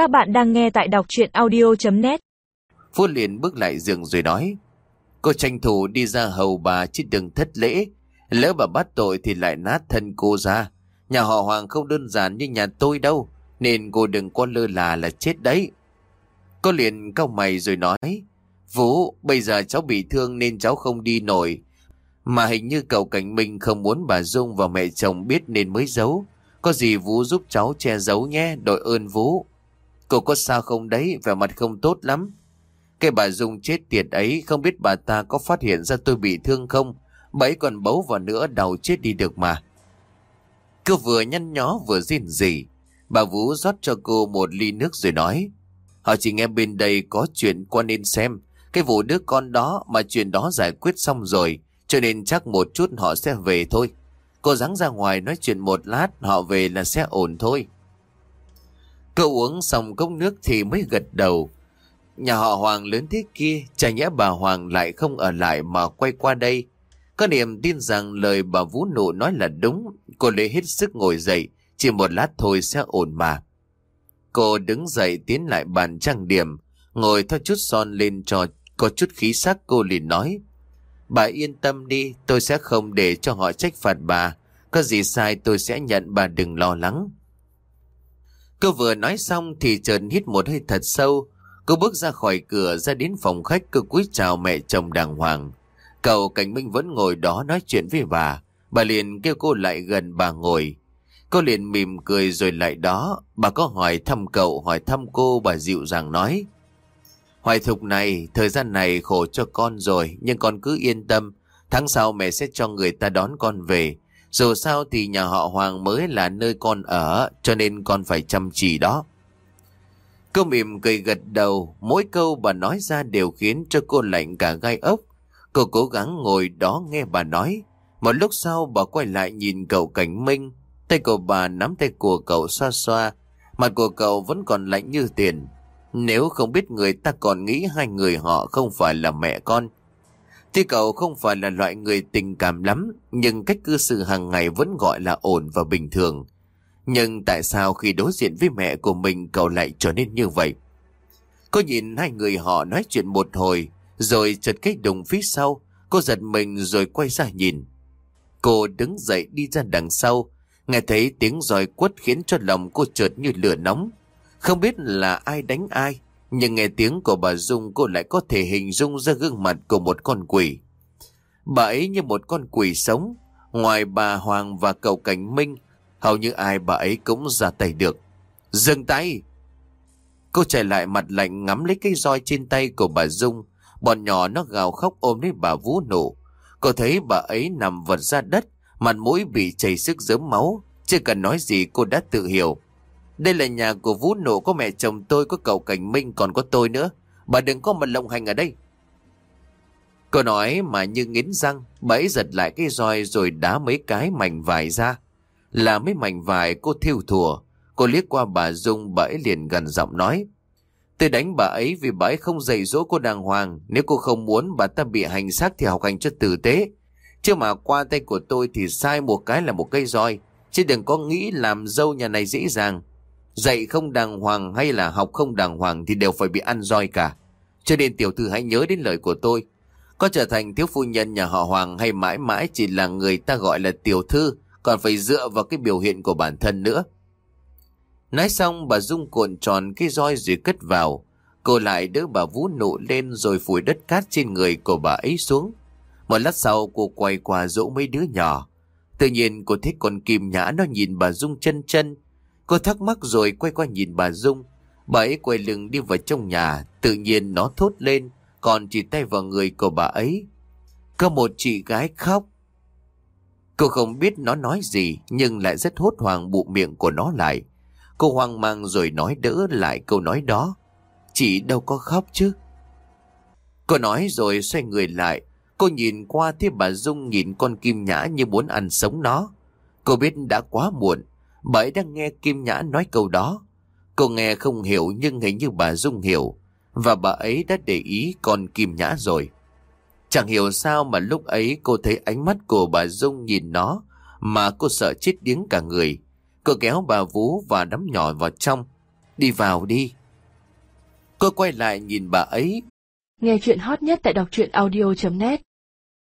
Các bạn đang nghe tại đọc chuyện audio.net Phú liền bước lại giường rồi nói Cô tranh thủ đi ra hầu bà chứ đừng thất lễ. Lỡ bà bắt tội thì lại nát thân cô ra. Nhà họ Hoàng không đơn giản như nhà tôi đâu Nên cô đừng có lơ là là chết đấy. Cô liền cau mày rồi nói Vũ, bây giờ cháu bị thương nên cháu không đi nổi. Mà hình như cậu Cảnh Minh không muốn bà Dung và mẹ chồng biết nên mới giấu. Có gì Vũ giúp cháu che giấu nhé, đội ơn Vũ. Cô có sao không đấy, vẻ mặt không tốt lắm cái bà Dung chết tiệt ấy không biết bà ta có phát hiện ra tôi bị thương không. Bà ấy còn bấu vào nữa đầu chết đi được mà. Cô vừa nhăn nhó vừa rên gì. Bà Vũ rót cho cô một ly nước rồi nói. Họ chỉ nghe bên đây có chuyện qua nên xem. Cái vụ đứa con đó mà chuyện đó giải quyết xong rồi. Cho nên chắc một chút họ sẽ về thôi. Cô ráng ra ngoài nói chuyện một lát họ về là sẽ ổn thôi. Cô uống xong cốc nước thì mới gật đầu. Nhà họ Hoàng lớn thế kia, chả nhẽ bà Hoàng lại không ở lại mà quay qua đây. Có niềm tin rằng lời bà Vũ Nụ nói là đúng, cô lấy hết sức ngồi dậy, chỉ một lát thôi sẽ ổn mà. Cô đứng dậy tiến lại bàn trang điểm, ngồi thoa chút son lên cho có chút khí sắc cô liền nói. Bà yên tâm đi, tôi sẽ không để cho họ trách phạt bà. Có gì sai tôi sẽ nhận bà đừng lo lắng. Cô vừa nói xong thì trần hít một hơi thật sâu, Cô bước ra khỏi cửa ra đến phòng khách cô cúi chào mẹ chồng đàng hoàng. Cậu Cảnh Minh vẫn ngồi đó nói chuyện với bà. Bà liền kêu cô lại gần bà ngồi. Cô liền mỉm cười rồi lại đó. Bà có hỏi thăm cậu, hỏi thăm cô, bà dịu dàng nói. Hoài thục này, thời gian này khổ cho con rồi, nhưng con cứ yên tâm. Tháng sau mẹ sẽ cho người ta đón con về. Dù sao thì nhà họ Hoàng mới là nơi con ở, cho nên con phải chăm chỉ đó. Cô mỉm cười gật đầu, mỗi câu bà nói ra đều khiến cho cô lạnh cả gai ốc. Cô cố gắng ngồi đó nghe bà nói. Một lúc sau bà quay lại nhìn cậu Cảnh Minh. Tay của bà nắm tay của cậu xoa xoa. Mặt của cậu vẫn còn lạnh như tiền. Nếu không biết người ta còn nghĩ hai người họ không phải là mẹ con. Tuy cậu không phải là loại người tình cảm lắm, nhưng cách cư xử hàng ngày vẫn gọi là ổn và bình thường. Nhưng tại sao khi đối diện với mẹ của mình cậu lại trở nên như vậy? Cô nhìn hai người họ nói chuyện một hồi, rồi chợt cái đùng phía sau, cô giật mình rồi quay ra nhìn. Cô đứng dậy đi ra đằng sau, nghe thấy tiếng roi quất khiến cho lòng cô chợt như lửa nóng. Không biết là ai đánh ai, nhưng nghe tiếng của bà Dung cô lại có thể hình dung ra gương mặt của một con quỷ. Bà ấy như một con quỷ sống, ngoài bà Hoàng và cậu Cảnh Minh Hầu như ai bà ấy cũng ra tay được. Dừng tay! Cô chạy lại mặt lạnh ngắm lấy cái roi trên tay của bà Dung. Bọn nhỏ nó gào khóc ôm lấy bà Vũ nổ. Cô thấy bà ấy nằm vật ra đất, mặt mũi bị chảy sức dớm máu. Chưa cần nói gì cô đã tự hiểu. Đây là nhà của Vũ nổ có mẹ chồng tôi, có cậu Cảnh Minh, còn có tôi nữa. Bà đừng có mà lộng hành ở đây. Cô nói mà như nghiến răng, bà ấy giật lại cái roi rồi đá mấy cái mảnh vải ra. Là mấy mảnh vải cô thiêu thùa. Cô liếc qua bà Dung bà ấy liền gần giọng nói. Tôi đánh bà ấy vì bà ấy không dạy dỗ cô đàng hoàng. Nếu cô không muốn bà ta bị hành xác thì học hành cho tử tế. Chứ mà qua tay của tôi thì sai một cái là một cây roi. Chứ đừng có nghĩ làm dâu nhà này dễ dàng. Dạy không đàng hoàng hay là học không đàng hoàng thì đều phải bị ăn roi cả. Cho nên tiểu thư hãy nhớ đến lời của tôi. Có trở thành thiếu phu nhân nhà họ Hoàng hay mãi mãi chỉ là người ta gọi là tiểu thư, còn phải dựa vào cái biểu hiện của bản thân nữa. Nói xong, bà Dung cuộn tròn cái roi rồi cất vào. Cô lại đỡ bà Vũ nụ lên rồi phủi đất cát trên người của bà ấy xuống. Một lát sau, cô quay qua dỗ mấy đứa nhỏ. Tự nhiên, cô thấy con kim nhã nó nhìn bà Dung chân chân. Cô thắc mắc rồi quay qua nhìn bà Dung. Bà ấy quay lưng đi vào trong nhà. Tự nhiên nó thốt lên. Còn chỉ tay vào người của bà ấy. Có một chị gái khóc. Cô không biết nó nói gì, nhưng lại rất hốt hoảng bụ miệng của nó lại. Cô hoang mang rồi nói đỡ lại câu nói đó. Chị đâu có khóc chứ. Cô nói rồi xoay người lại. Cô nhìn qua thấy bà Dung nhìn con Kim Nhã như muốn ăn sống nó. Cô biết đã quá muộn. Bà ấy đang nghe Kim Nhã nói câu đó. Cô nghe không hiểu nhưng hình như bà Dung hiểu. Và bà ấy đã để ý con Kim Nhã rồi. Chẳng hiểu sao mà lúc ấy cô thấy ánh mắt của bà Dung nhìn nó, mà cô sợ chết điếng cả người. Cô kéo bà Vũ và đám nhỏ vào trong. đi vào đi. Cô quay lại nhìn bà ấy. Nghe chuyện hot nhất tại đọc truyện audio.net